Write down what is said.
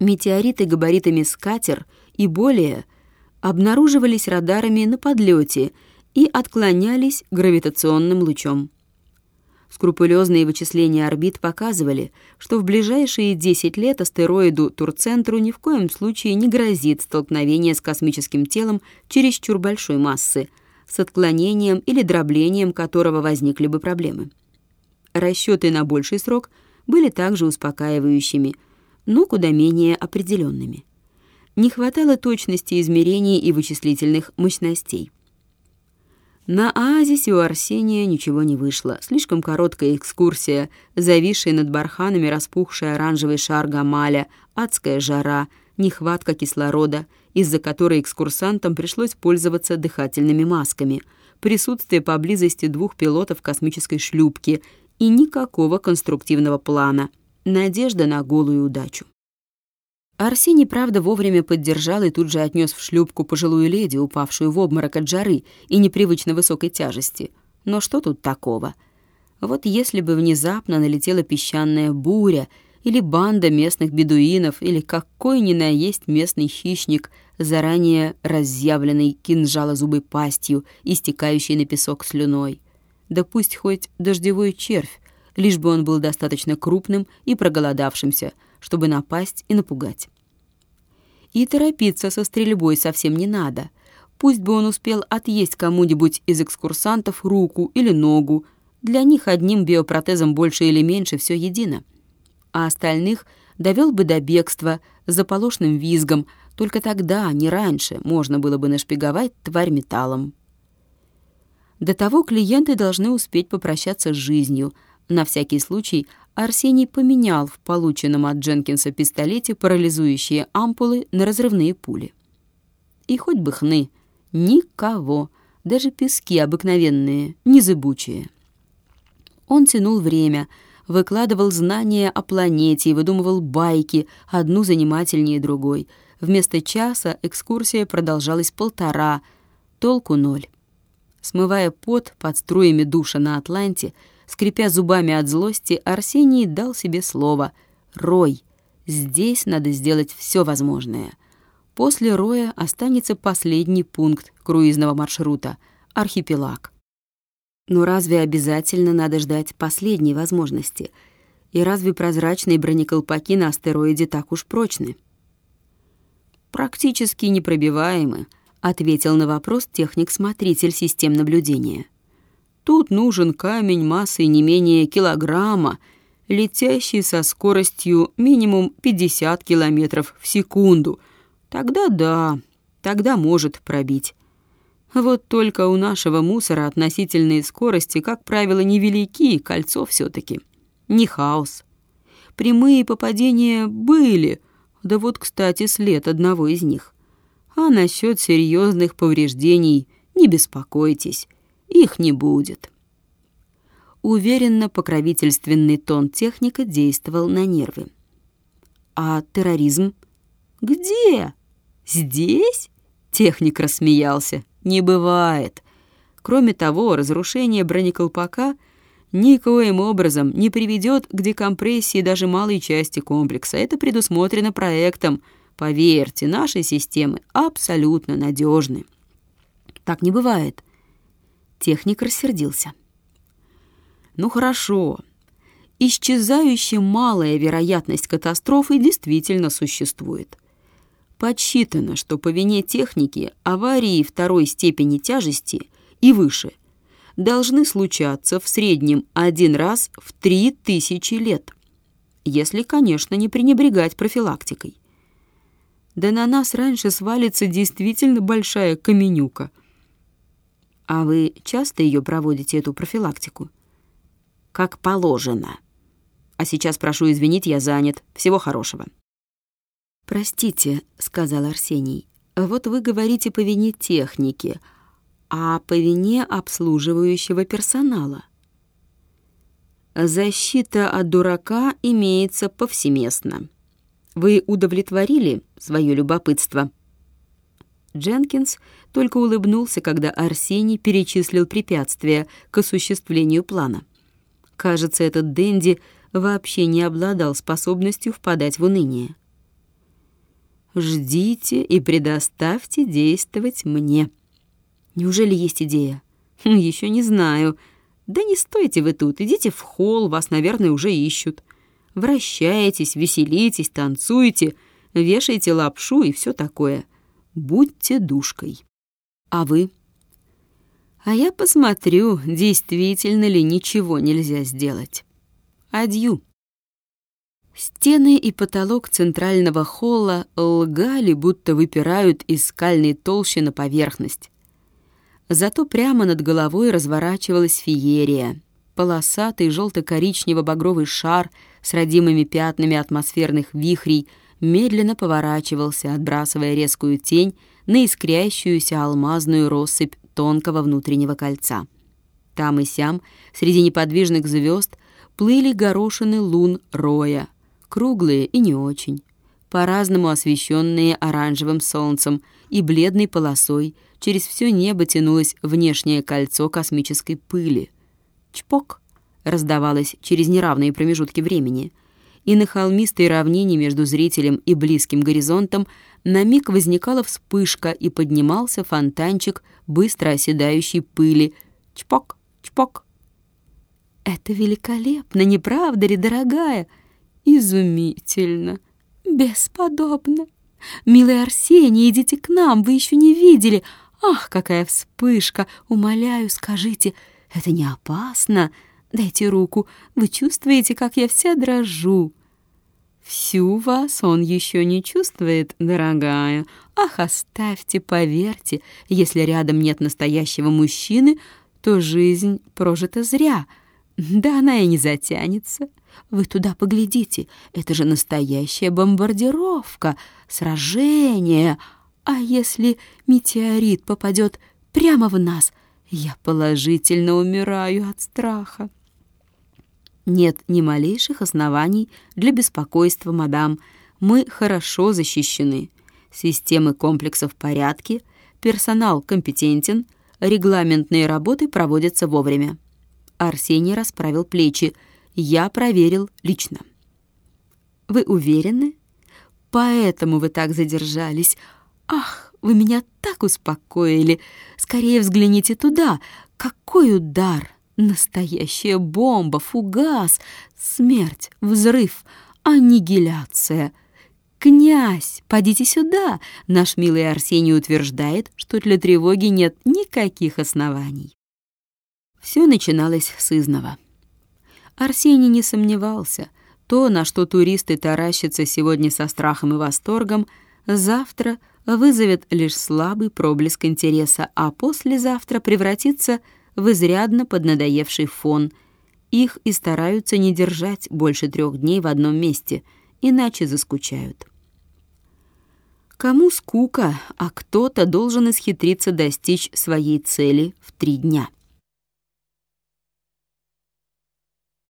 Метеориты габаритами скатер и более обнаруживались радарами на подлете и отклонялись гравитационным лучом. Скрупулезные вычисления орбит показывали, что в ближайшие 10 лет астероиду Турцентру ни в коем случае не грозит столкновение с космическим телом чересчур большой массы, с отклонением или дроблением которого возникли бы проблемы. Расчеты на больший срок были также успокаивающими, но куда менее определенными. Не хватало точности измерений и вычислительных мощностей. На оазисе у Арсения ничего не вышло. Слишком короткая экскурсия, зависшая над барханами распухший оранжевый шар Гамаля, адская жара, нехватка кислорода, из-за которой экскурсантам пришлось пользоваться дыхательными масками, присутствие поблизости двух пилотов космической шлюпки и никакого конструктивного плана, надежда на голую удачу. Арсений, правда, вовремя поддержал и тут же отнес в шлюпку пожилую леди, упавшую в обморок от жары и непривычно высокой тяжести. Но что тут такого? Вот если бы внезапно налетела песчаная буря или банда местных бедуинов или какой ни на есть местный хищник, заранее разъявленный кинжалозубой пастью, истекающей на песок слюной. Да пусть хоть дождевой червь, лишь бы он был достаточно крупным и проголодавшимся — чтобы напасть и напугать. И торопиться со стрельбой совсем не надо. Пусть бы он успел отъесть кому-нибудь из экскурсантов руку или ногу. Для них одним биопротезом больше или меньше все едино. А остальных довел бы до бегства заполошным визгом, только тогда, не раньше, можно было бы нашпиговать тварь металлом. До того клиенты должны успеть попрощаться с жизнью, на всякий случай Арсений поменял в полученном от Дженкинса пистолете парализующие ампулы на разрывные пули. И хоть бы хны, никого, даже пески обыкновенные, незыбучие. Он тянул время, выкладывал знания о планете и выдумывал байки, одну занимательнее другой. Вместо часа экскурсия продолжалась полтора, толку ноль. Смывая пот под струями душа на Атланте, Скрипя зубами от злости, Арсений дал себе слово «Рой». Здесь надо сделать все возможное. После Роя останется последний пункт круизного маршрута — архипелаг. Но разве обязательно надо ждать последней возможности? И разве прозрачные бронеколпаки на астероиде так уж прочны? «Практически непробиваемы», — ответил на вопрос техник-смотритель систем наблюдения. Тут нужен камень массой не менее килограмма, летящий со скоростью минимум 50 километров в секунду. Тогда да, тогда может пробить. Вот только у нашего мусора относительные скорости, как правило, невелики, кольцо все таки Не хаос. Прямые попадения были, да вот, кстати, след одного из них. А насчет серьезных повреждений не беспокойтесь. Их не будет. Уверенно покровительственный тон техника действовал на нервы. А терроризм? Где? Здесь? Техник рассмеялся. Не бывает. Кроме того, разрушение бронеколпака никоим образом не приведет к декомпрессии даже малой части комплекса. Это предусмотрено проектом. Поверьте, наши системы абсолютно надежны. Так не бывает. Техник рассердился. «Ну хорошо. Исчезающая малая вероятность катастрофы действительно существует. Подсчитано, что по вине техники аварии второй степени тяжести и выше должны случаться в среднем один раз в три тысячи лет, если, конечно, не пренебрегать профилактикой. Да на нас раньше свалится действительно большая каменюка — а вы часто ее проводите, эту профилактику? Как положено. А сейчас прошу извинить, я занят. Всего хорошего. Простите, сказал Арсений. Вот вы говорите по вине техники, а по вине обслуживающего персонала. Защита от дурака имеется повсеместно. Вы удовлетворили свое любопытство? Дженкинс только улыбнулся, когда Арсений перечислил препятствия к осуществлению плана. Кажется, этот Дэнди вообще не обладал способностью впадать в уныние. Ждите и предоставьте действовать мне. Неужели есть идея? Хм, Еще не знаю. Да не стойте вы тут, идите в холл, вас, наверное, уже ищут. Вращайтесь, веселитесь, танцуйте, вешайте лапшу и все такое. Будьте душкой. А вы? А я посмотрю, действительно ли ничего нельзя сделать. Адью. Стены и потолок центрального холла лгали, будто выпирают из скальной толщи на поверхность. Зато прямо над головой разворачивалась феерия. Полосатый желто-коричнево-багровый шар с родимыми пятнами атмосферных вихрей медленно поворачивался, отбрасывая резкую тень на искрящуюся алмазную россыпь тонкого внутреннего кольца. Там и сям, среди неподвижных звезд, плыли горошины лун роя — круглые и не очень, по-разному освещенные оранжевым солнцем и бледной полосой, через все небо тянулось внешнее кольцо космической пыли. Чпок раздавалось через неравные промежутки времени, и на холмистой равнине между зрителем и близким горизонтом на миг возникала вспышка и поднимался фонтанчик быстро оседающей пыли. Чпок, чпок. «Это великолепно, не правда ли, дорогая?» Изумительно, бесподобно. Милый Арсений, идите к нам, вы еще не видели. Ах, какая вспышка! Умоляю, скажите, это не опасно? Дайте руку, вы чувствуете, как я вся дрожу. Всю вас он еще не чувствует, дорогая. Ах, оставьте, поверьте, если рядом нет настоящего мужчины, то жизнь прожита зря. Да она и не затянется. Вы туда поглядите, это же настоящая бомбардировка, сражение. А если метеорит попадет прямо в нас, я положительно умираю от страха. Нет ни малейших оснований для беспокойства, мадам. Мы хорошо защищены. Системы комплексов в порядке, персонал компетентен, регламентные работы проводятся вовремя. Арсений расправил плечи — я проверил лично. Вы уверены? Поэтому вы так задержались. Ах, вы меня так успокоили. Скорее взгляните туда. Какой удар! Настоящая бомба, фугас, смерть, взрыв, аннигиляция. «Князь, подите сюда!» Наш милый Арсений утверждает, что для тревоги нет никаких оснований. Все начиналось с изного. Арсений не сомневался. То, на что туристы таращатся сегодня со страхом и восторгом, завтра вызовет лишь слабый проблеск интереса, а послезавтра превратится в изрядно поднадоевший фон. Их и стараются не держать больше трех дней в одном месте, иначе заскучают. Кому скука, а кто-то должен исхитриться достичь своей цели в три дня.